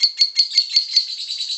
ハハハハ!